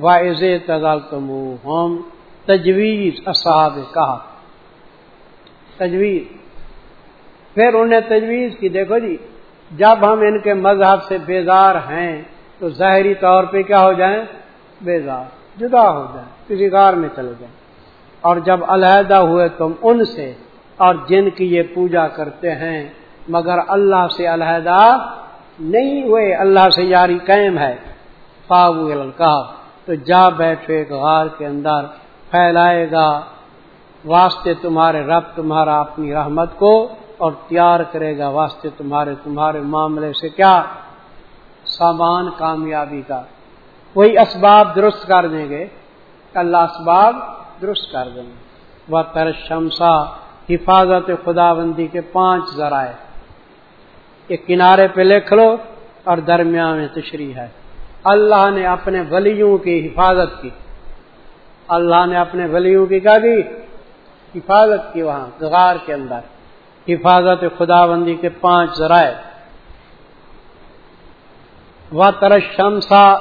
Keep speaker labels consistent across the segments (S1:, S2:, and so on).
S1: واض تغل تم ہم تجویز اصحاب کہا۔ تجویز۔ پھر انہیں تجویز کی دیکھو جی جب ہم ان کے مذہب سے بیزار ہیں، تو ظاہری طور پہ کیا ہو جائیں؟ بیزار، جدا ہو جائیں، کسی غار میں چلے جائیں۔ اور جب علیحدہ ہوئے تم ان سے، اور جن کی یہ پوجا کرتے ہیں، مگر اللہ سے علیحدہ نہیں ہوئے، اللہ سے یاری قائم ہے۔ پاو کہا تو جا بیٹھے غار کے اندر، پھیلائے گا۔ واسطے تمہارے رب تمہارا اپنی رحمت کو اور تیار کرے گا۔ واسطے تمہارے تمہارے معاملے سے کیا؟ سامان کامیابی کا۔ وہی اسباب درست کر دیں گے۔ اللہ اسباب درست کر دیں گے۔ وہ ترشمسا حفاظت خدا بندی کے پانچ ذرائع۔ ایک کنارے پہ لکھ لو اور درمیان میں تشریح ہے۔ اللہ نے اپنے ولیوں کی حفاظت کی۔ اللہ نے اپنے ولیوں کی کیا کی حفاظت کی وہاں، غار کے اندر۔ حفاظت خدا بندی کے پانچ ذرائع۔ و ترشمسا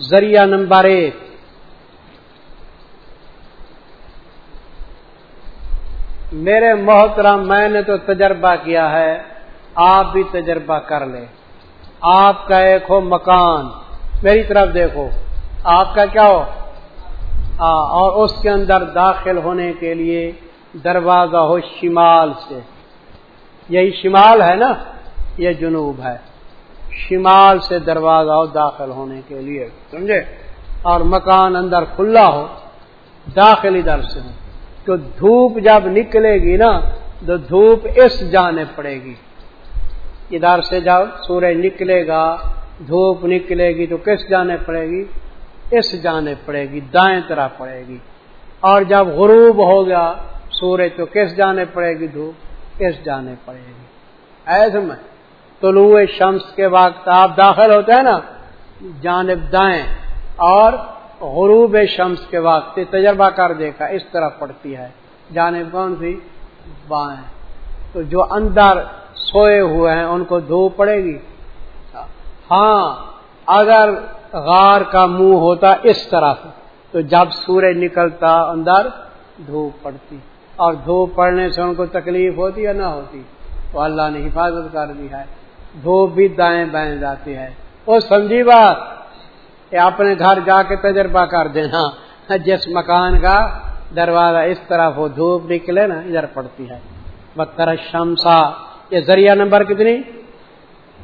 S1: ذریعہ نمبر ایک۔ میرے محترم، میں نے تو تجربہ کیا ہے، آپ بھی تجربہ کر لیں۔ آپ کا ایک ہو مکان۔ میری طرف دیکھو آپ کا کیا ہو؟ آ, اور اس کے اندر داخل ہونے کے لیے دروازہ ہو شمال سے۔ یہی شمال ہے نا؟ یہ جنوب ہے۔ شمال سے دروازہ ہو داخل ہونے کے لیے سمجھے؟ اور مکان اندر کھلا ہو داخل ادھر سے ہو۔ تو دھوپ جب نکلے گی نا تو دھوپ اس جانے پڑے گی۔ ادھر سے جب سورج نکلے گا دھوپ نکلے گی تو کس جانے پڑے گی؟ اس جانے پڑے گی، دائیں طرح پڑے گی۔ اور جب غروب ہو گیا سورج تو کس جانے پڑے گی؟ دھوپ۔ کس جانے پڑے گی۔ ایسے میں طلوع شمس کے وقت آپ داخل ہوتے ہیں نا، جانب دائیں۔ اور غروب شمس کے وقت تجربہ کر دیکھا، اس طرح پڑتی ہے۔ جانب کون سی؟ بائیں۔ تو جو اندر سوئے ہوئے ہیں، ان کو دھوپ پڑے گی۔ ہاں اگر غار کا منہ ہوتا اس طرف، تو جب سورج نکلتا اندر، دھوپ پڑتی۔ اور دھوپ پڑنے سے ان کو تکلیف ہوتی یا نہ ہوتی؟ تو اللہ نے حفاظت کر دی ہے۔ دھوپ بھی دائیں بائیں جاتی ہے۔ وہ سمجھی بات کہ اپنے گھر جا کے تجربہ کر دینا۔ جس مکان کا دروازہ اس طرف وہ دھوپ نکلے نا، ادھر پڑتی ہے۔ بکر شمسا یہ ذریعہ نمبر کتنی؟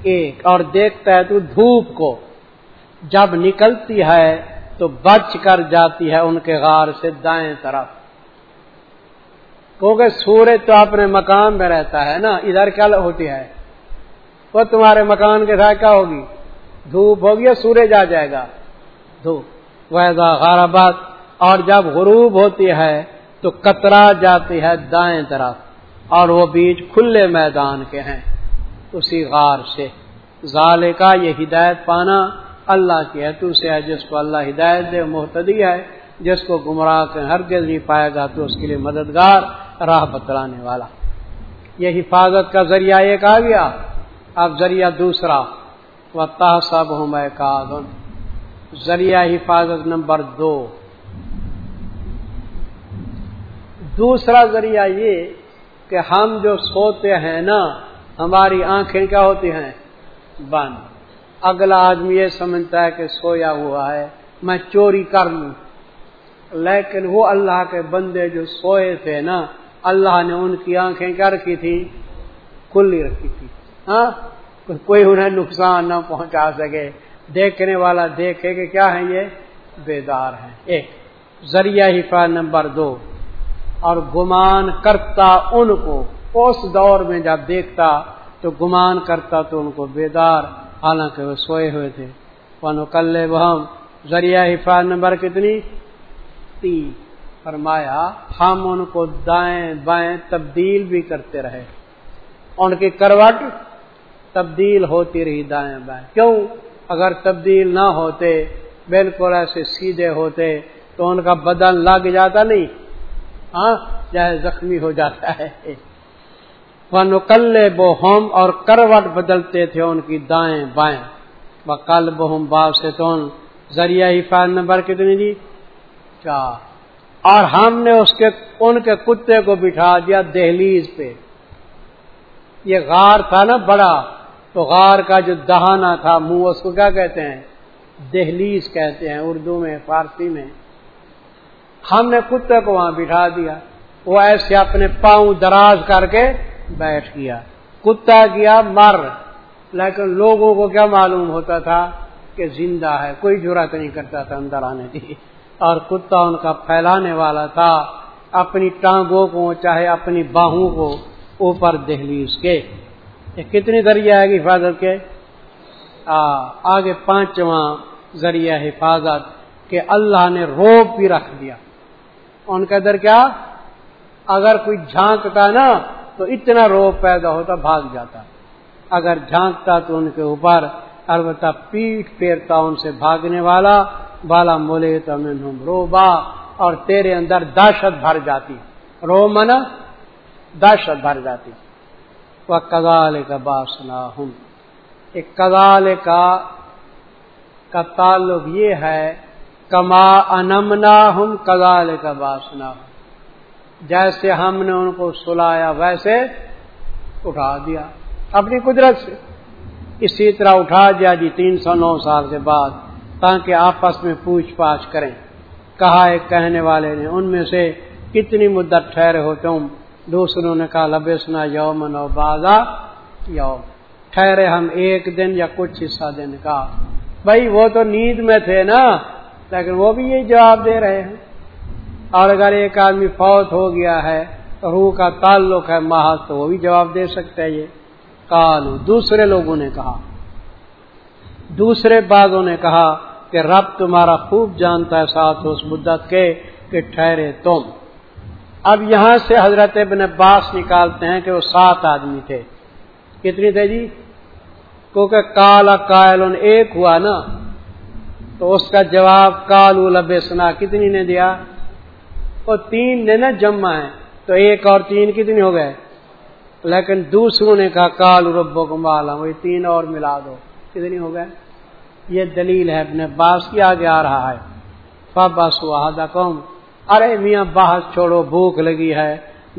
S1: ایک اور دیکھتا ہے تو دھوپ کو۔ جب نکلتی ہے تو بچ کر جاتی ہے ان کے غار سے دائیں طرف۔ کیونکہ سورج تو اپنے مکان میں رہتا ہے نا، ادھر کیا ہوتی ہے؟ وہ تمہارے مکان کے ساتھ کیا ہوگی؟ دھوپ ہوگی یا سورج آ جائے گا۔ دھوپ۔ ویزا غارباد اور جب غروب ہوتی ہے تو کترا جاتی ہے دائیں طرف۔ اور وہ بیچ کھلے میدان کے ہیں۔ اسی غار سے۔ ظال کا یہ ہدایت پانا اللہ کی ہے۔ تو سے ہے جس کو اللہ ہدایت دے محتدی ہے۔ جس کو گمراہ سے ہر نہیں پائے گا، تو اس کے لیے مددگار، راہ بتلانے والا۔ یہ حفاظت کا ذریعہ ایک آ گیا۔ اب ذریعہ دوسرا۔ و تحصب ہوں میں ذریعہ حفاظت نمبر دو۔ دوسرا ذریعہ یہ کہ ہم جو سوتے ہیں نا ہماری آنکھیں کیا ہوتی ہیں؟ بند۔ اگلا آدمی یہ سمجھتا ہے کہ سویا ہوا ہے، میں چوری کر لوں۔ لیکن وہ اللہ کے بندے جو سوئے تھے نا، اللہ نے ان کی آنکھیں کیا رکھی تھی؟ کھلی رکھی تھی۔ ہاں؟ کوئی انہیں نقصان نہ پہنچا سکے۔ دیکھنے والا دیکھے کہ کیا ہے یہ؟ بیدار ہے ایک، ذریعہ حفاظ نمبر دو۔ اور گمان کرتا ان کو اس دور میں جب دیکھتا تو گمان کرتا تو ان کو بیدار، حالانکہ وہ سوئے ہوئے تھے۔ ون کل بہم ذریعہ حفاظ نمبر کتنی؟ تین۔ فرمایا، ہم ان کو دائیں بائیں تبدیل بھی کرتے رہے۔ ان کی کروٹ تبدیل ہوتی رہی دائیں بائیں۔ کیوں؟ اگر تبدیل نہ ہوتے، بالکل ایسے سیدھے ہوتے، تو ان کا بدن لگ جاتا نہیں۔ ہاں؟ چاہے زخمی ہو جاتا ہے۔ وہ نکلے بو ہوم اور کروٹ بدلتے تھے ان کی دائیں بائیں۔ وہ کل بہم باپ سے تو ذریعہ حفاظ نمبر کتنی جی چار۔ اور ہم نے اس کے، ان کے کتے کو بٹھا دیا دہلیز پہ۔ یہ غار تھا نا بڑا، تو غار کا جو دہانا تھا، منہ اس کو کیا کہتے ہیں؟ دہلیز کہتے ہیں، اردو میں، فارسی میں۔ ہم نے کتے کو وہاں بٹھا دیا۔ وہ ایسے اپنے پاؤں دراز کر کے بیٹھ گیا۔ کتا گیا، مر۔ لیکن لوگوں کو کیا معلوم ہوتا تھا کہ زندہ ہے، کوئی ضرورت نہیں کرتا تھا اندر آنے کی اور کتا ان کا پھیلانے والا تھا، اپنی ٹانگوں کو، چاہے اپنی باہوں کو اوپر دہلیز کے۔ یہ کتنی ذریعہ ہے حفاظت کے؟ آگے پانچواں ذریعہ حفاظت کہ اللہ نے روب بھی رکھ دیا۔ ان کے اندر کیا؟ اگر کوئی جھانکتا نا تو اتنا روب پیدا ہوتا، بھاگ جاتا۔ اگر جھانکتا تو ان کے اوپر، البتہ پیٹ پھیرتا ان سے بھاگنے والا بالا مولے تو روبا، اور تیرے اندر دہشت بھر جاتی۔ رو من دہشت بھر جاتی۔ وہ کزال کا باسنا ہوں ایک کزال کا کا تعلق یہ ہے، کما انمنا ہم کزال کا باسنا ہوں جیسے ہم نے ان کو سلایا ویسے اٹھا دیا۔ اپنی قدرت سے۔ اسی طرح اٹھا دیا جی تین سو نو سال کے بعد تاکہ آپس میں پوچھ پاچھ کریں۔ کہا ایک کہنے والے نے، ان میں سے کتنی مدت ٹھہرے ہو تم؟ دوسروں نے کہا، لبسنا یومن و بازا یوم۔ ٹھہرے ہم ایک دن یا کچھ حصہ دن۔ کا بھائی وہ تو نیند میں تھے نا، لیکن وہ بھی یہی جواب دے رہے ہیں۔ اور اگر ایک آدمی فوت ہو گیا ہے روح کا تعلق ہے محض، تو وہ بھی جواب دے سکتا ہے یہ۔ کالو دوسرے لوگوں نے کہا۔ دوسرے بعضوں نے کہا کہ رب تمہارا خوب جانتا ہے ساتھ اس مدت کے کہ ٹھہرے تم۔ اب یہاں سے حضرت ابن عباس نکالتے ہیں کہ وہ سات آدمی تھے۔ کتنی تھے جی؟ کیونکہ کالا کائل ایک ہوا نا۔ تو اس کا جواب کالو لبسنا، کتنی نے دیا؟ وہ تین نے نا جمع ہے۔ تو ایک اور تین کتنی ہو گئے؟ لیکن دوسروں نے کہا کال ربو کو مالا وہی تین اور ملا دو۔ کتنی ہو گئے؟ یہ دلیل ہے اپنے باس کی آگے آ رہا ہے۔ فبس وحدہ قوم ارے میاں باہر چھوڑو، بھوک لگی ہے۔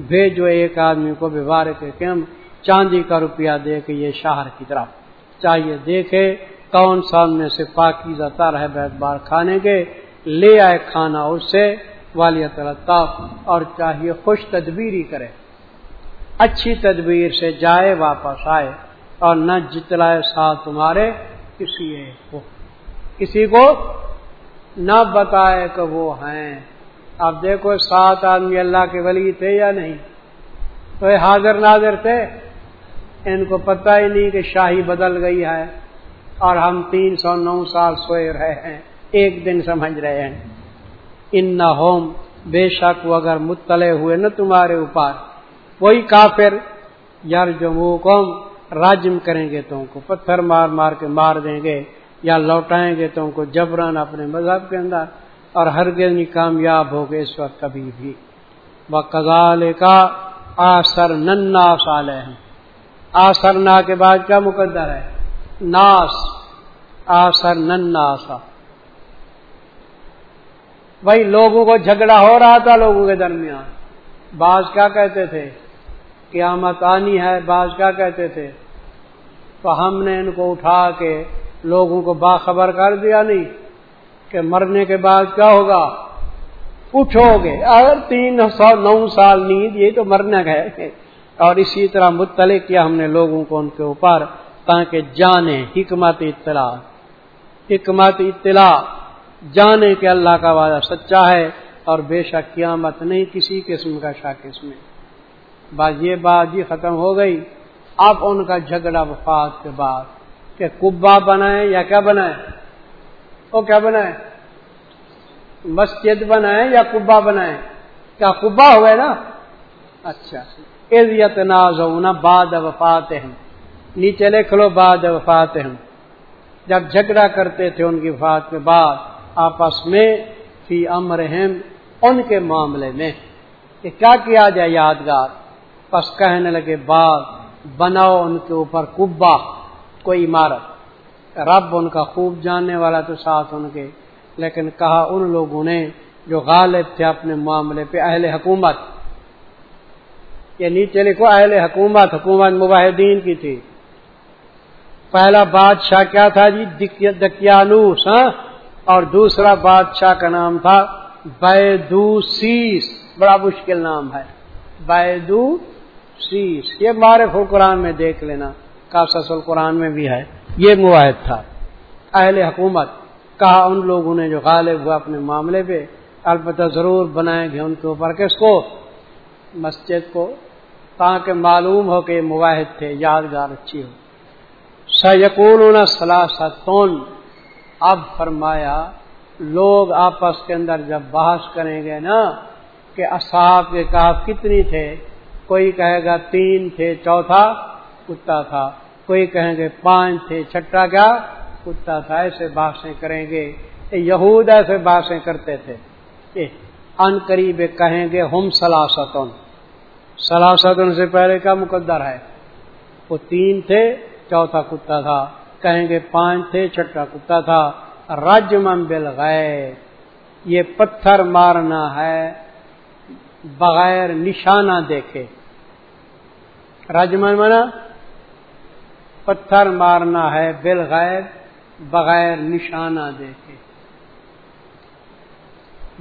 S1: بھیجو ایک آدمی کو بیوار کے کم۔ چاندی کا روپیہ دے کے یہ شہر کی طرف۔ چاہیے دیکھے کون سال میں سے پاکیزہ تر ہے بیت بار کھانے کے۔ لے آئے کھانا اس سے۔ والیت اور چاہیے خوش تدبیری کرے۔ اچھی تدبیر سے جائے واپس آئے اور نہ جتلائے ساتھ تمہارے کسی کو۔ کسی کو نہ بتائے کہ وہ ہیں۔ اب دیکھو سات آدمی اللہ کے ولی تھے یا نہیں؟ تو یہ حاضر ناظر تھے؟ ان کو پتہ ہی نہیں کہ شاہی بدل گئی ہے اور ہم تین سو نو سال سوئے رہے ہیں، ایک دن سمجھ رہے ہیں۔ ان نہ ہوم بے شک وہ اگر مطلع ہوئے نا تمہارے اوپر، وہی کافر یار جو قوم راجم کریں گے تم کو پتھر مار مار کے مار دیں گے، یا لوٹائیں گے تم کو جبران اپنے مذہب کے اندر، اور ہر نہیں کامیاب ہو گئے اس وقت کبھی بھی۔ وہ کزال کا آسر ننا سال ہے آسر نا کے بعد کیا مقدر ہے؟ ناس۔ آسر ننا سا بھائی لوگوں کو جھگڑا ہو رہا تھا لوگوں کے درمیان۔ بعض کیا کہتے تھے؟ قیامت آنی ہے، بعض کیا کہتے تھے؟ تو ہم نے ان کو اٹھا کے لوگوں کو باخبر کر دیا نہیں کہ مرنے کے بعد کیا ہوگا؟ اٹھو گے۔ اگر تین سو نو سال نیند، یہ تو مرنے گئے۔ اور اسی طرح مطلع کیا ہم نے لوگوں کو ان کے اوپر تاکہ جانے حکمت اطلاع۔ حکمت اطلاع۔ جانے کہ اللہ کا وعدہ سچا ہے اور بے شک قیامت نہیں کسی قسم کا شک اس میں۔ بس یہ بات جی ختم ہو گئی۔ اب ان کا جھگڑا وفات کے بعد کہ کبا بنائے یا کیا بنائے وہ کیا بنائے مسجد بنائے یا کبا بنائے کیا کبا ہوئے نا؟ اچھا۔ عزت ناز ہونا بعد وفات ہیں نیچے لکھ لو بعد وفات ہیں جب جھگڑا کرتے تھے ان کی وفات کے بعد آپس میں فی امر ان کے معاملے میں کہ کیا کیا جائے یادگار؟ پس کہنے لگے بعد بناؤ ان کے اوپر کبا کوئی عمارت۔ رب ان کا خوب جاننے والا تو ساتھ ان کے، لیکن کہا ان لوگوں نے جو غالب تھے اپنے معاملے پہ اہل حکومت۔ یہ نیچے لکھو اہل حکومت حکومت مباحدین کی تھی۔ پہلا بادشاہ کیا تھا جی؟ دکیانوس ہاں؟ اور دوسرا بادشاہ کا نام تھا بیدو سیس بڑا مشکل نام ہے۔ بیدو سیس یہ معرف قرآن میں دیکھ لینا کاسس القرآن میں بھی ہے۔ یہ معاہد تھا۔ اہل حکومت، کہا ان لوگوں نے جو غالب ہوا اپنے معاملے پہ، البتہ ضرور بنائیں گے ان کے اوپر کس کو؟ مسجد کو، تاکہ معلوم ہو کہ یہ مواحد تھے، یادگار اچھی ہو۔ سیقون سلاستون اب فرمایا، لوگ آپس کے اندر جب بحث کریں گے نا، کہ اصحاب کے کاف کتنی تھے؟ کوئی کہے گا تین تھے، چوتھا کتا تھا۔ کوئی کہیں گے پانچ تھے، چھٹا کیا؟ کتا تھا۔ ایسے بحثیں کریں گے۔ یہود ایسے بحثیں کرتے تھے۔ ان قریب کہیں گے ہم سلاستون سلاستون سے پہلے کا مقدر ہے؟ وہ تین تھے، چوتھا کتا تھا۔ کہیں گے، پانچ تھے، چھٹا کتا تھا۔ رج بل یہ پتھر مارنا ہے، بغیر نشانہ دیکھے۔ رجمن منا پتھر مارنا ہے بل بغیر نشانہ دیکھے۔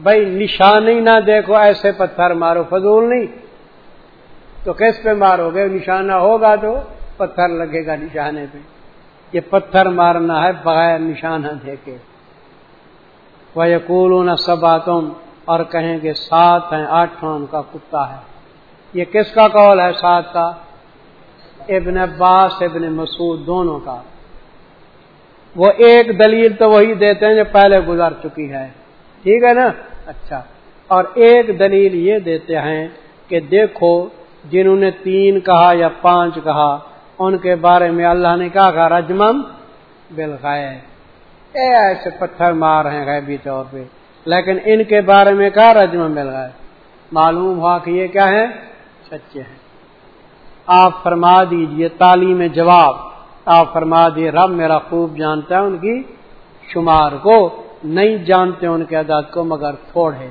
S1: بھائی نشانی نہ دیکھو، ایسے پتھر مارو، فضول نہیں۔ تو کس پہ مارو گے؟ نشانہ ہوگا تو پتھر لگے گا نشانے پہ۔ یہ پتھر مارنا ہے بغیر نشانہ دیکھے۔ وہ یقول سبا اور کہیں گے سات ہیں آٹھواں ان کا کتا ہے۔ یہ کس کا قول ہے سات کا؟ ابن عباس، ابن مسعود، دونوں کا۔ وہ ایک دلیل تو وہی دیتے ہیں جو پہلے گزر چکی ہے۔ ٹھیک ہے نا؟ اچھا۔ اور ایک دلیل یہ دیتے ہیں کہ دیکھو، جنہوں نے تین کہا یا پانچ کہا ان کے بارے میں اللہ نے کہا کہا رجمم بلغائے اے ایسے پتھر مار ہیں غیبی طور پہ۔ لیکن ان کے بارے میں کہا رجمم بلغائے معلوم ہوا کہ یہ کیا ہے سچے ہیں۔ آپ فرما دیجیے تعلیم جواب۔ آپ فرما دیے رب میرا خوب جانتا ہے ان کی شمار کو۔ نہیں جانتے ان کے عدد کو مگر تھوڑے۔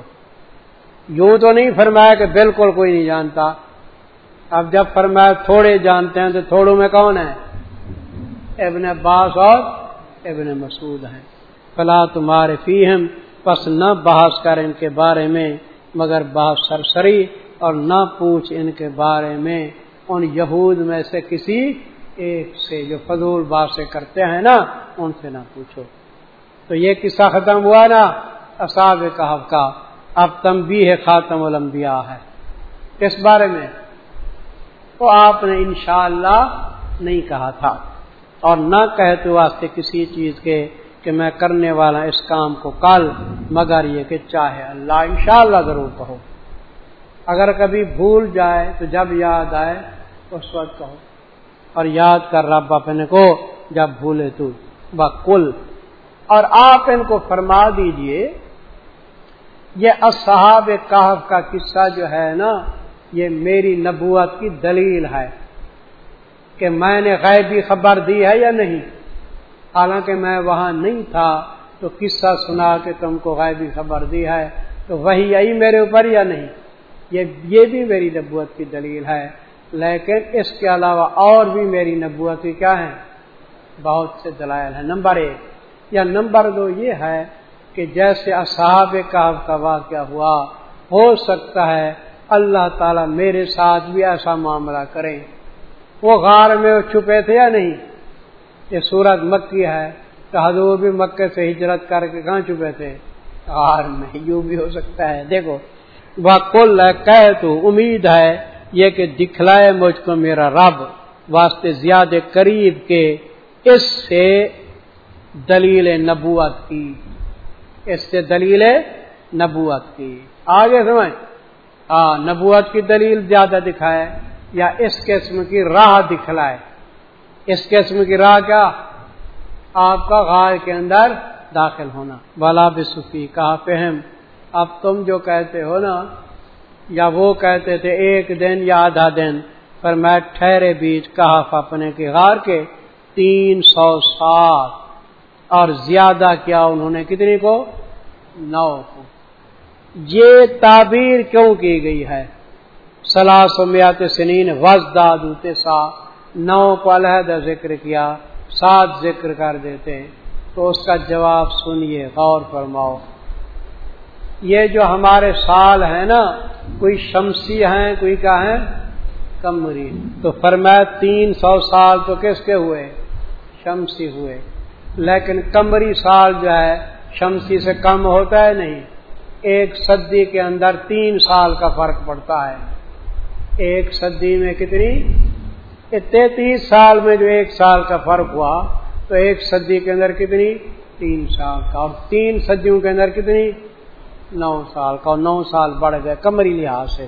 S1: یوں تو نہیں فرمایا کہ بالکل کوئی نہیں جانتا۔ اب جب فرمایا تھوڑے جانتے ہیں تو تھوڑوں میں کون ہے؟ ابن عباس اور ابن مسعود ہیں۔ فلا تمہارے فیم پس نہ بحث کر ان کے بارے میں، مگر بحث سرسری اور نہ پوچھ ان کے بارے میں۔ ان یہود میں سے کسی ایک سے، جو فضول بات کرتے ہیں نا، ان سے نہ پوچھو۔ تو یہ قصہ ختم ہوا نا؟ اصاب کہف کا۔ اب تم بھی ہے خاتم الانبیاء ہے۔ کس بارے میں تو آپ نے انشاءاللہ نہیں کہا تھا۔ اور نہ کہتے واسطے کسی چیز کے کہ میں کرنے والا اس کام کو کل، مگر یہ کہ چاہے اللہ انشاءاللہ ضرور کہو۔ اگر کبھی بھول جائے تو جب یاد آئے اس وقت کہو۔ اور یاد کر رب اپنے کو جب بھولے تو بکل اور آپ ان کو فرما دیجیے، یہ اصحاب کہف کا قصہ جو ہے نا یہ میری نبوت کی دلیل ہے کہ میں نے غیبی خبر دی ہے یا نہیں؟ حالانکہ میں وہاں نہیں تھا تو قصہ سنا کہ تم کو غیبی خبر دی ہے، تو وہی آئی میرے اوپر یا نہیں؟ یہ یہ بھی میری نبوت کی دلیل ہے، لیکن اس کے علاوہ اور بھی میری نبوت کی کیا ہے بہت سے دلائل ہیں۔ نمبر ایک، یا نمبر دو یہ ہے کہ جیسے اصحاب کا واقعہ ہوا، ہو سکتا ہے اللہ تعالیٰ میرے ساتھ بھی ایسا معاملہ کریں۔ وہ غار میں وہ چھپے تھے یا نہیں؟ یہ سورت مکی ہے تو حضور بھی مکے سے ہجرت کر کے کہاں چھپے تھے؟ غار میں۔ یوں بھی ہو سکتا ہے۔ دیکھو وہ کل کہ تو امید ہے یہ کہ دکھلائے مجھ کو میرا رب واسطے زیادہ قریب کے اس سے دلیل نبوت کی۔ اس سے دلیل نبوت کی۔ آگے سمجھ۔ ہاں نبوت کی دلیل زیادہ دکھائے یا اس قسم کی راہ دکھلائے؟ اس قسم کی راہ کیا؟ آپ کا غار کے اندر داخل ہونا۔ بالا بسفی کہا فہم۔ اب تم جو کہتے ہو نا، یا وہ کہتے تھے ایک دن یا آدھا دن، پر میں ٹھہرے بیچ کہا اپنے کے غار کے تین سو سات، اور زیادہ کیا انہوں نے؟ کتنی کو؟ نو کو۔ یہ تعبیر کیوں کی گئی ہے؟ سلاس و میات سنین وز دادوتے سا، نو کو علیحدہ ذکر کیا، سات ذکر کر دیتے۔ تو اس کا جواب سنیے، غور فرماؤ۔ یہ جو ہمارے سال ہیں نا، کوئی شمسی ہیں، کوئی کیا ہے کمری۔ تو فرمایا تین سو سال تو کس کے ہوئے؟ شمسی ہوئے۔ لیکن کمری سال جو ہے، شمسی سے کم ہوتا ہے نہیں؟ ایک صدی کے اندر تین سال کا فرق پڑتا ہے۔ ایک صدی میں کتنی؟ تینتیس سال میں جو ایک سال کا فرق ہوا، تو ایک صدی کے اندر کتنی؟ تین سال کا۔ اور تین صدیوں کے اندر کتنی؟ نو سال کا۔ اور نو سال بڑھ گئے کمری لحاظ سے۔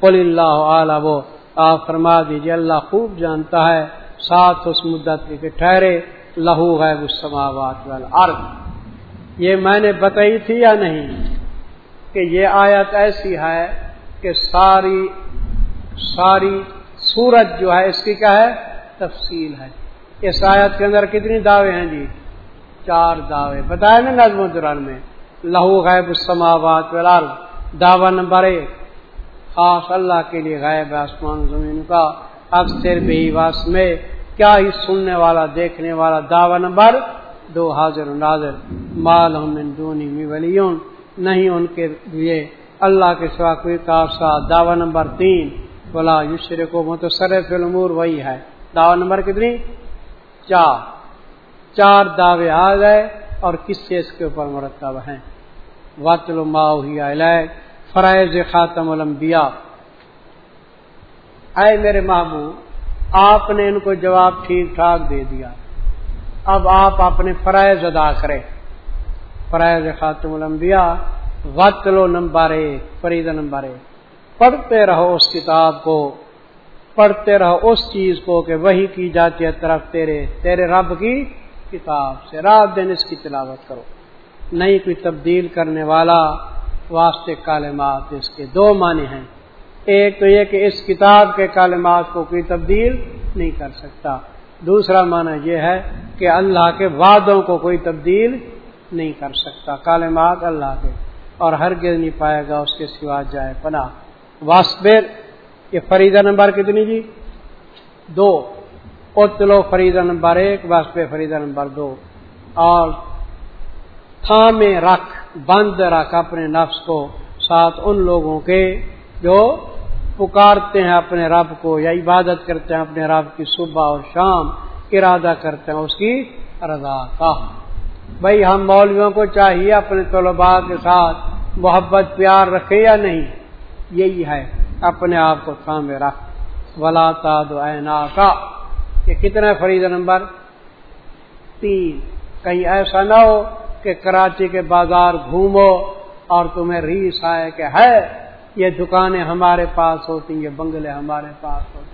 S1: پل اللہ اعلیٰ وہ آپ فرما دیجیے اللہ خوب جانتا ہے۔ ساتھ اس مدت کے ٹھہرے، لہو ہے والارض۔ یہ میں نے بتائی تھی یا نہیں؟ کہ یہ آیت ایسی ہے کہ ساری ساری سورج جو ہے اس کی کیا ہے؟ تفصیل ہے۔ اس آیت کے اندر کتنی دعوے ہیں جی؟ چار دعوے۔ بتایا نا نظم الدران میں، لہو غیب السماوات والارض۔ دعوی نمبر ایک، خاص اللہ کے لیے غائب آسمان زمین کا اکثر بے واس میں کیا ہی سننے والا، دیکھنے والا دعوی نمبر دو، حاضر ناظر۔ مال دونی ولیون۔ نہیں ان کے لیے اللہ کے سوا کوئی کافسا دعوی نمبر تین بلا یشر کو متصرف الامور وہی ہے۔ دعوی نمبر کتنی؟ چار۔ چار دعوے آ گئے اور کس سے اس کے اوپر مرتب ہیں؟ وطل علیہ فرائض خاتم الانبیاء۔ اے میرے محبوب، آپ نے ان کو جواب ٹھیک ٹھاک دے دیا۔ اب آپ اپنے فرائض ادا کریں۔ فرائض خاتم الانبیاء وطلو نمبر ایک فرید نمبر ایک پڑھتے رہو اس کتاب کو، پڑھتے رہو اس چیز کو کہ وہی کی جاتی ہے طرف تیرے تیرے رب کی کتاب سے۔ رات دن اس کی تلاوت کرو۔ نہیں کوئی تبدیل کرنے والا واسطے کالمات اس کے دو معنی ہیں۔ ایک تو یہ کہ اس کتاب کے کالمات کو کوئی تبدیل نہیں کر سکتا۔ دوسرا معنی یہ ہے کہ اللہ کے وعدوں کو کوئی تبدیل نہیں کر سکتا۔ کالمات اللہ کے۔ اور ہر گر نہیں پائے گا اس کے سوا جائے پنا واسبر، یہ فریدہ نمبر کتنی جی؟ دو۔ اتلو فریدہ نمبر ایک واسپے فریدہ نمبر دو۔ اور تھامے رکھ، بند رکھ اپنے نفس کو، ساتھ ان لوگوں کے جو پکارتے ہیں اپنے رب کو یا عبادت کرتے ہیں اپنے رب کی صبح اور شام، ارادہ کرتے ہیں اس کی رضا کا۔ بھائی ہم مولویوں کو چاہیے اپنے طلباء کے ساتھ محبت پیار رکھے یا نہیں؟ یہی ہے، اپنے آپ کو تھامے رکھ۔ ولا تاد کا یہ کتنا فرید نمبر؟ تین۔ کہیں ایسا نہ ہو کہ کراچی کے بازار گھومو اور تمہیں ریس آئے کہ ہے، یہ دکانیں ہمارے پاس ہوتی یہ بنگلے ہمارے پاس ہوتے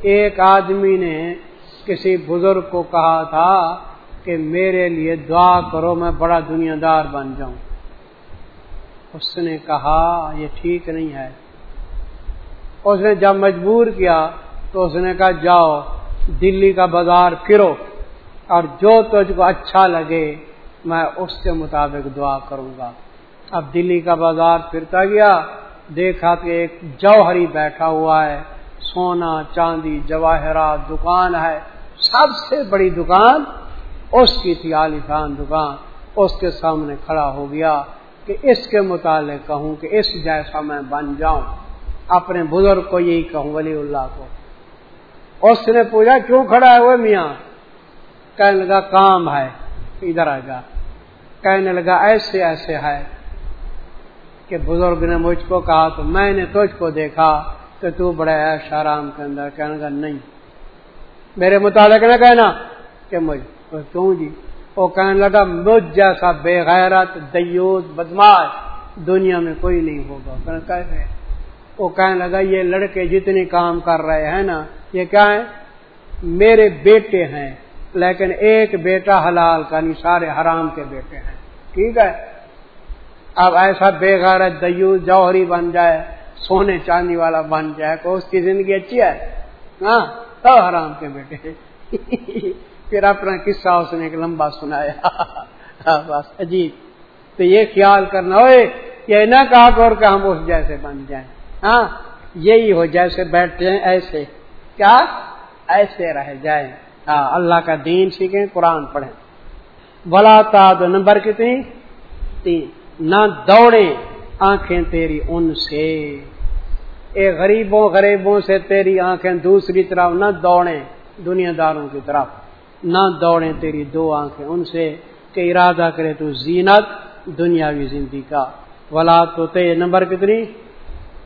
S1: ایک آدمی نے کسی بزرگ کو کہا تھا کہ میرے لیے دعا کرو، میں بڑا دنیا دار بن جاؤں۔ اس نے کہا، یہ ٹھیک نہیں ہے۔ اس نے جب مجبور کیا تو اس نے کہا، جاؤ، دلی کا بازار پھرو اور جو تجھ کو اچھا لگے، میں اس کے مطابق دعا کروں گا۔ اب دلی کا بازار پھرتا گیا، دیکھا کہ ایک جوہری بیٹھا ہوا ہے۔ سونا، چاندی، جواہرات، دکان ہے۔ سب سے بڑی دکان اس کی تھی عالیفان دکان، اس کے سامنے کھڑا ہو گیا کہ اس کے متعلق کہوں کہ اس جیسا میں بن جاؤں۔ اپنے بزرگ کو یہی کہوں، ولی اللہ کو۔ اس نے پوچھا، کیوں کھڑا ہے وہ میاں؟ کہنے لگا، کام ہے، ادھر آ جا۔ کہنے لگا، ایسے ایسے ہے کہ بزرگ نے مجھ کو کہا، تو میں نے تجھ کو دیکھا کہ تو بڑے ایش آرام کے اندر۔ کہنے لگا، نہیں۔ میرے متعلق نہ کہنا کہ مجھ کیوں جی؟ وہ کہنے لگا، مجھ جیسا بے غیرت دیوس بدماش دنیا میں کوئی نہیں ہوگا۔ کیسے؟ وہ کہنے لگا، یہ لڑکے جتنے کام کر رہے ہیں نا، یہ کیا ہے میرے بیٹے ہیں، لیکن ایک بیٹا حلال کا نہیں، سارے حرام کے بیٹے ہیں۔ ٹھیک ہے؟ اب ایسا بے غیرت دیو جوہری بن جائے، سونے چاندی والا بن جائے، تو اس کی زندگی اچھی ہے؟ ہاں تو حرام کے بیٹے پھر اپنا قصہ اس نے ایک لمبا سنایا. ہاں، بس عجیب. تو یہ خیال کرنا ہوئے یہ نہ کہا کر کہ ہم اس جیسے بن جائیں. ہاں یہی ہو، جیسے بیٹھتے ہیں، ایسے. کیا؟ ایسے رہ جائیں. ہاں اللہ کا دین سیکھیں، قرآن پڑھیں. بلا تاد نمبر کتنی تین. نہ دوڑے آنکھیں تیری ان سے. اے غریبوں غریبوں سے تیری آنکھیں دوسری طرف، نہ دوڑیں، دنیا داروں کی طرف. نہ دوڑیں تیری دو آنکھیں، ان سے کہ ارادہ کرے تو زینت دنیاوی زندگی کا۔ ولا تو تے نمبر کتنی؟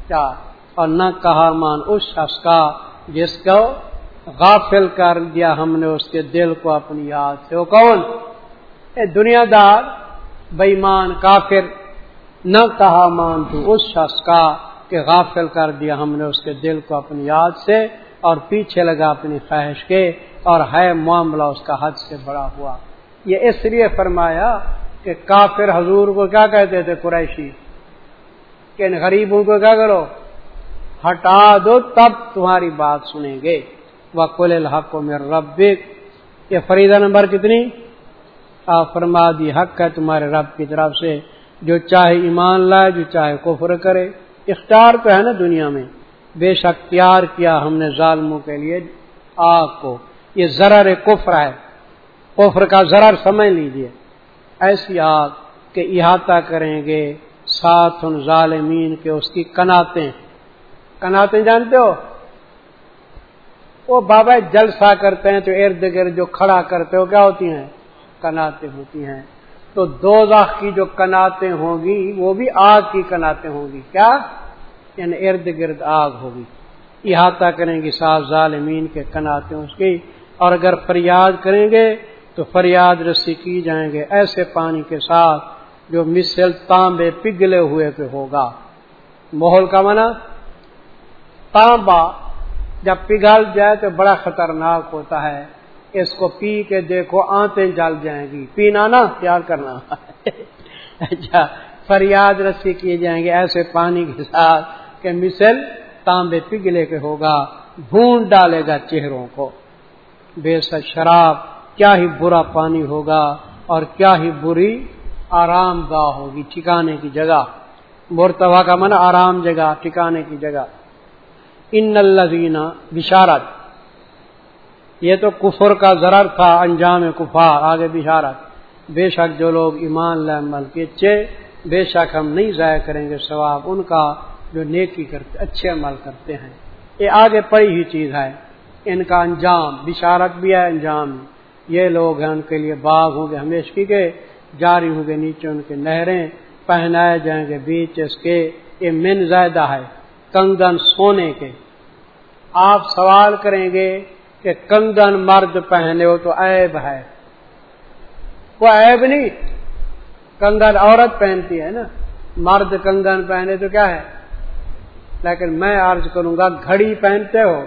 S1: چار۔ اور نہ کہا مان اس شخص کا جس کو غافل کر دیا ہم نے، اس کے دل کو اپنی یاد سے۔ وہ کون؟ اے دنیا دار، بےمان، کافر۔ نہ کہا مان تو اس شخص کا کہ غافل کر دیا ہم نے، اس کے دل کو اپنی یاد سے۔ اور پیچھے لگا اپنی خواہش کے اور ہے معاملہ اس کا حد سے بڑا ہوا۔ یہ اس لیے فرمایا کہ کافر حضور کو کیا کہتے تھے قریشی؟ کہ ان غریبوں کو کیا کرو؟ ہٹا دو، تب تمہاری بات سنیں گے۔ وہ کل الحق میں رب یہ فریدہ نمبر کتنی؟ فرما دی، حق ہے تمہارے رب کی طرف سے۔ جو چاہے ایمان لائے، جو چاہے کفر کرے۔ اختیار تو ہے نا دنیا میں۔ بے شک تیار کیا ہم نے ظالموں کے لیے آگ کو۔ یہ ذرر کفر ہے۔ کفر کا ذرر سمجھ لیجیے۔ ایسی آگ کہ احاطہ کریں گے ساتھ ان ظالمین کے اس کی کناتیں۔ کناتیں جانتے ہو؟ وہ بابا جلسہ کرتے ہیں تو ارد گرد جو کھڑا کرتے ہو، کیا ہوتی ہیں؟ کناتیں ہوتی ہیں۔ تو دو کی جو کناتیں ہوں گی، وہ بھی آگ کی کناتیں ہوں گی۔ کیا؟ یعنی ارد گرد آگ ہوگی۔ احاطہ کریں گی سات ظالمین کے کناتیں اس کی اور اگر فریاد کریں گے تو فریاد رسی کی جائیں گے۔ ایسے پانی کے ساتھ جو مسل تانبے پگھلے ہوئے کے ہوگا۔ ماحول کا منع تانبا جب پگھل جائے تو بڑا خطرناک ہوتا ہے۔ اس کو پی کے دیکھو آنتے جل جائیں گی۔ پینا نا، پیار کرنا۔ اچھا فریاد رسی کیے جائیں گے ایسے پانی کے ساتھ کہ مسل تانبے پگھلے کے ہوگا، بھون ڈالے گا چہروں کو۔ بے سک شراب کیا ہی برا پانی ہوگا اور کیا ہی بری آرام گاہ ہوگی ٹھکانے کی جگہ۔ مرتبہ کا من آرام جگہ، ٹھکانے کی جگہ۔ ان الزینہ بشارت، یہ تو کفر کا ضرر تھا، انجام کفار، آگے بشارت۔ بے شک جو لوگ ایمان لمل کے چے بے شک ہم نہیں ضائع کریں گے ثواب ان کا۔ جو نیکی کرتے، اچھے عمل کرتے ہیں۔ یہ آگے پڑی ہی چیز ہے۔ ان کا انجام، بشارت بھی ہے انجام۔ یہ لوگ ہیں ان کے لیے باغ ہوں گے ہمیشہ کے جاری ہوں گے، نیچے ان کے نہریں پہنائے جائیں گے بیچ اس کے۔ یہ من زائدہ ہے کنگن سونے کے۔ آپ سوال کریں گے کہ کنگن مرد پہنے ہو تو عیب ہے۔ وہ عیب نہیں، کنگن عورت پہنتی ہے نا۔ مرد کنگن پہنے تو کیا ہے؟ لیکن میں عرض کروں گا، گھڑی پہنتے ہو،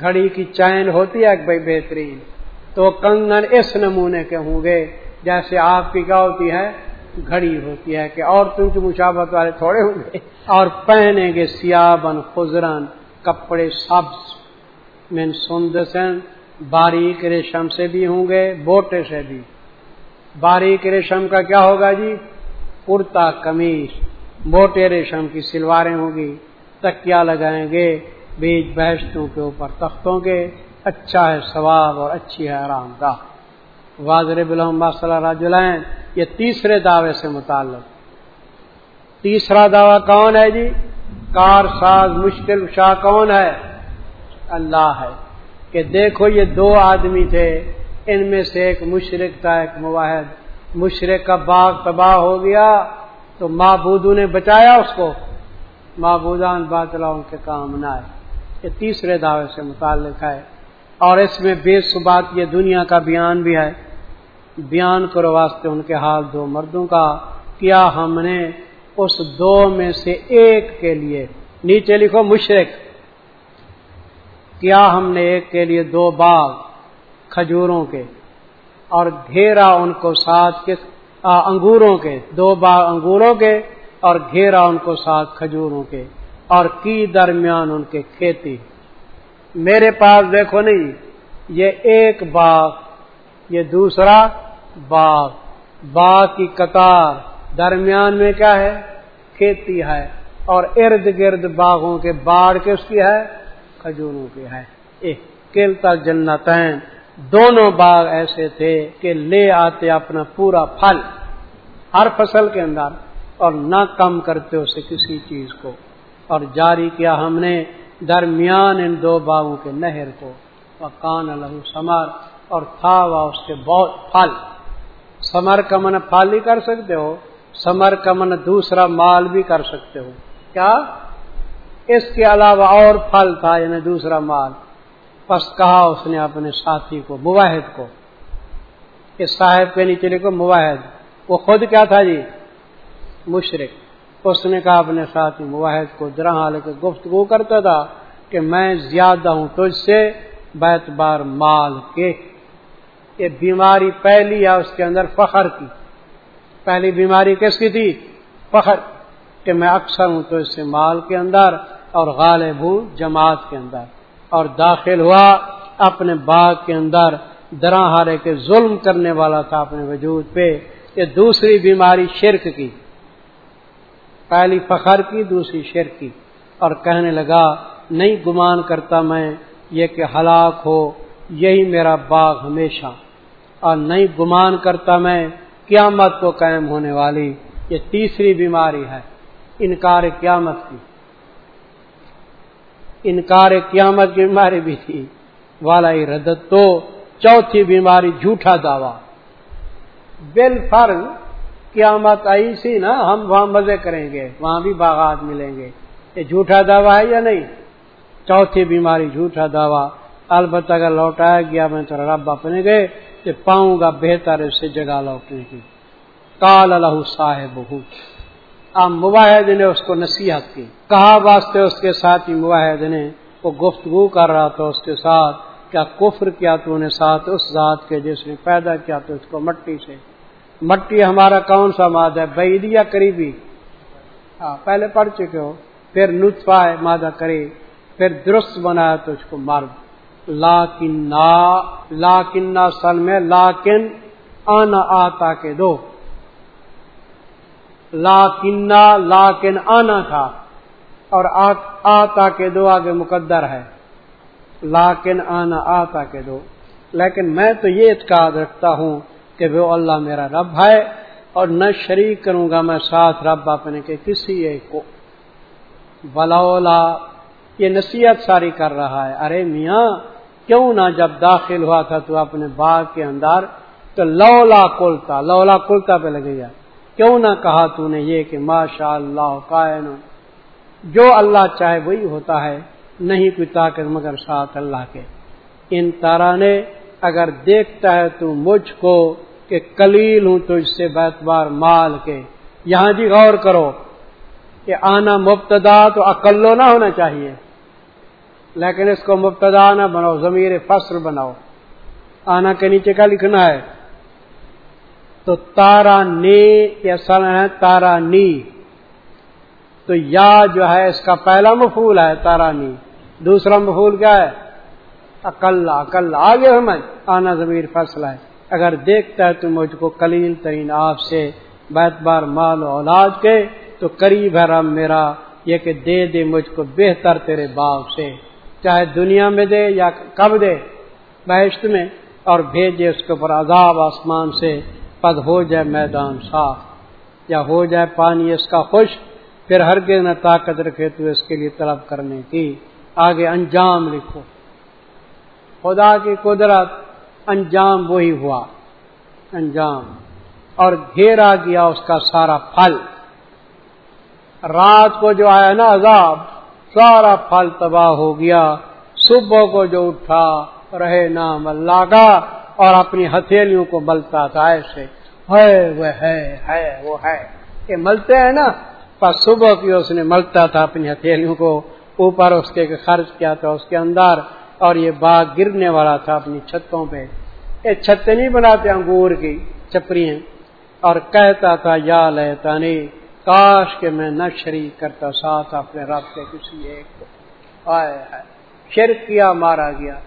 S1: گھڑی کی چین ہوتی ہے بھائی بہترین، تو کنگن اس نمونے کے ہوں گے جیسے آپ کی کیا ہوتی ہے، گھڑی ہوتی ہے کہ اور تم کی مشابت والے تھوڑے ہوں گے، اور پہنیں گے سیابن خزرن کپڑے سبز، من سندسن باریک ریشم سے بھی ہوں گے، بوٹے سے بھی۔ باریک ریشم کا کیا ہوگا جی؟ کرتا کمیز موٹے ریشم کی سلواریں ہوں گی تکیا لگائیں گے، بیج بحثوں کے اوپر تختوں کے اچھا ہے ثواب اور اچھی ہے آرام کا واضر بلحم صلی اللہ یہ تیسرے دعوے سے متعلق۔ تیسرا دعویٰ کون ہے جی؟ کار ساز مشکل شاہ کون ہے؟ اللہ ہے۔ کہ دیکھو یہ دو آدمی تھے، ان میں سے ایک مشرق تھا، ایک مواحد۔ مشرق کا باغ تباہ ہو گیا تو معبودوں نے بچایا اس کو۔ معبودان باطلا ان کے کام نہ آئے۔ یہ تیسرے دعوے سے متعلق ہے۔ اور اس میں بے ثبات یہ دنیا کا بیان بھی ہے۔ بیان کرو واسطے ان کے حال دو مردوں کا۔ کیا ہم نے اس دو میں سے ایک کے لیے نیچے لکھو مشرق کیا ہم نے ایک کے لیے دو باغ کھجوروں کے۔ اور گھیرا ان کو ساتھ کے انگوروں کے، دو باغ انگوروں کے اور گھیرا ان کو ساتھ کھجوروں کے اور کی درمیان ان کے کھیتی۔ میرے پاس دیکھو نہیں، یہ ایک باغ، یہ دوسرا باغ۔ باغ کی قطار درمیان میں کیا ہے؟ کھیتی ہے اور ارد گرد باغوں کے باڑ کس کی ہے؟ کھجوروں کی ہے۔ کلتا جنتین۔ دونوں باغ ایسے تھے کہ لے آتے اپنا پورا پھل ہر فصل کے اندر اور نہ کم کرتے اسے کسی چیز کو۔ اور جاری کیا ہم نے درمیان ان دو باغوں کے نہر کو۔ کان الح سمر اور تھا وہ اس کے بہت پھل۔ سمر کا من پھل ہی کر سکتے ہو سمر کا من دوسرا مال بھی کر سکتے ہو۔ کیا؟ اس کے علاوہ اور پھل تھا یعنی دوسرا مال۔ پس کہا اس نے اپنے ساتھی کو، مواحد کو۔ اس صاحب کے نیچے کو مواحد۔ وہ خود کیا تھا جی؟ مشرق اس نے کہا اپنے ساتھی، مواحد کو حال کے گفتگو کرتا تھا کہ میں زیادہ ہوں تجھ سے، بیت بار مال کے۔ یہ بیماری پہلی ہے اس کے اندر فخر کی۔ پہلی بیماری کس کی تھی؟ فخر کہ میں اکثر ہوں تو اس سے مال کے اندر اور غالب ہوں جماعت کے اندر۔ اور داخل ہوا اپنے باغ کے اندر، درا ہارے کے ظلم کرنے والا تھا اپنے وجود پہ، یہ دوسری بیماری شرک کی۔ پہلی فخر کی، دوسری شرک کی۔ اور کہنے لگا، نہیں گمان کرتا میں یہ کہ ہلاک ہو، یہی میرا باغ ہمیشہ۔ اور نہیں گمان کرتا میں قیامت کو قائم ہونے والی، یہ تیسری بیماری ہے، انکار قیامت کی۔ انکار قیامت کی بیماری بھی تھی۔ والا ردت تو، چوتھی بیماری جھوٹا دعوی۔ بل فرض قیامت آئی سی نا، ہم وہاں مزے کریں گے، وہاں بھی باغات ملیں گے۔ یہ جھوٹا دعویٰ ہے یا نہیں؟ چوتھی بیماری جھوٹا دعویٰ۔ البتہ اگر لوٹایا گیا، میں تو رب اپنے گئے کہ پاؤں گا بہتر اس سے جگہ لوٹنے کی۔ کال اللہ صاحب اب مواحد نے اس کو نصیحت کی۔ کہا واسطے اس کے ساتھ ہی مواحد نے وہ گفتگو کر رہا تھا اس کے ساتھ۔ کیا کفر کیا تو نے ساتھ اس ذات کے جس نے پیدا کیا تو اس کو مٹی سے۔ مٹی ہمارا کون سا مادہ ہے؟ بعید یا قریبی؟ ہاں پہلے پڑھ چکے ہو، پھر نطفہ ہے مادہ کرے پھر درست بنایا تو اس کو مرد۔ لاکن لاکن سل میں لاکن آنا آتا کے دو۔ لاکن لاکن آنا تھا اور آتا کے دو آگے مقدر ہے۔ لاکن آنا، آتا کے دو۔ لیکن میں تو یہ اعتقاد رکھتا ہوں کہ وہ اللہ میرا رب ہے اور نہ شریک کروں گا میں ساتھ رب اپنے کے کسی ایک کو۔ بلولا یہ نصیحت ساری کر رہا ہے۔ ارے میاں، کیوں نہ جب داخل ہوا تھا تو اپنے باغ کے اندر تو لولا کلتا لولا کلتا پہ لگے گا۔ کیوں نہ کہا تو نے یہ کہ ماشاء اللہ کائن جو اللہ چاہے وہی ہوتا ہے، نہیں کوئی طاقت مگر ساتھ اللہ کے۔ ان تارا نے اگر دیکھتا ہے تو مجھ کو کہ کلیل ہوں تو اس سے بیتبار مال کے۔ یہاں جی غور کرو کہ آنا مبتدا تو اکلو نہ ہونا چاہیے، لیکن اس کو مبتدا نہ بناؤ، ضمیر فصل بناؤ۔ آنا کے نیچے کا لکھنا ہے؟ تو تارا نی یا سن ہے تارا نی۔ تو یا جو ہے اس کا پہلا مفول ہے تارا نی۔ دوسرا مفول کیا ہے؟ اکل اکل آگے سمجھ آنا ضمیر فصل ہے۔ اگر دیکھتا ہے تو مجھ کو کلیل ترین آپ سے بیت بار مال و اولاد کے تو قریب ہے رب میرا، یہ کہ دے دے مجھ کو بہتر تیرے باغ سے۔ چاہے دنیا میں دے یا کب دے، بہشت میں، اور بھیجے اس کے اوپر عذاب آسمان سے۔ پد ہو جائے میدان صاف یا ہو جائے پانی اس کا خوش پھر ہر نہ طاقت رکھے تو اس کے لیے طلب کرنے کی۔ آگے انجام لکھو۔ خدا کی قدرت، انجام وہی ہوا۔ انجام۔ اور گھیرا گیا اس کا سارا پھل۔ رات کو جو آیا نا عذاب، سارا پھل تباہ ہو گیا۔ صبح کو جو اٹھا، رہے نام اللہ کا۔ اور اپنی ہتھیلیوں کو ملتا تھا ایسے ہے وہ ہے ہے، وہ ہے۔ یہ ملتے ہیں نا، پر صبح کی اس نے ملتا تھا اپنی ہتھیلیوں کو۔ اوپر اس کے خرچ کیا تھا اس کے اندر، اور یہ باغ گرنے والا تھا اپنی چھتوں پہ۔ یہ چھتیں نہیں بناتے انگور کی چپری اور کہتا تھا، یا لہتا نہیں کاش کہ میں نہ شریک کرتا ساتھ اپنے رب کے کسی ایک کو۔ آئے شرک کیا، مارا گیا۔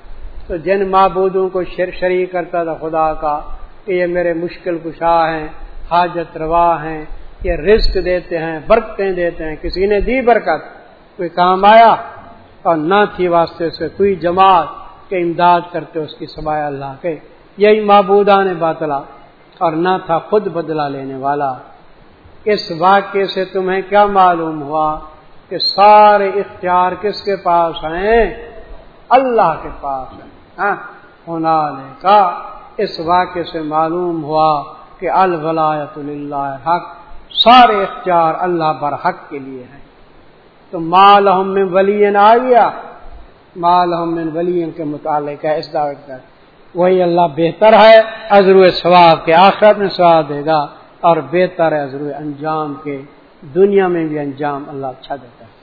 S1: تو جن معبودوں کو شر، شریک کرتا تھا خدا کا، کہ یہ میرے مشکل کشا ہیں، حاجت روا ہیں، یہ رزق دیتے ہیں، برکتیں دیتے ہیں، کسی نے دی برکت، کوئی کام آیا؟ اور نہ تھی واسطے سے کوئی جماعت کے امداد کرتے اس کی سوائے اللہ کے۔ یہی معبودہ نے باطلا، اور نہ تھا خود بدلا لینے والا۔ اس واقعے سے تمہیں کیا معلوم ہوا کہ سارے اختیار کس کے پاس ہیں؟ اللہ کے پاس ہیں۔ ہاں؟ ہونا کا اس واقعے سے معلوم ہوا کہ الولایت اللہ حق سارے اختیار اللہ بر حق کے لیے ہیں۔ تو مال میں ولی آ گیا مال من ولی کے متعلق ہے اس دعوت کا وہی اللہ بہتر ہے ازرو ثواب کے آخرت میں ثواب دے گا اور بہتر ہے ازرو انجام کے دنیا میں بھی انجام اللہ اچھا دیتا ہے۔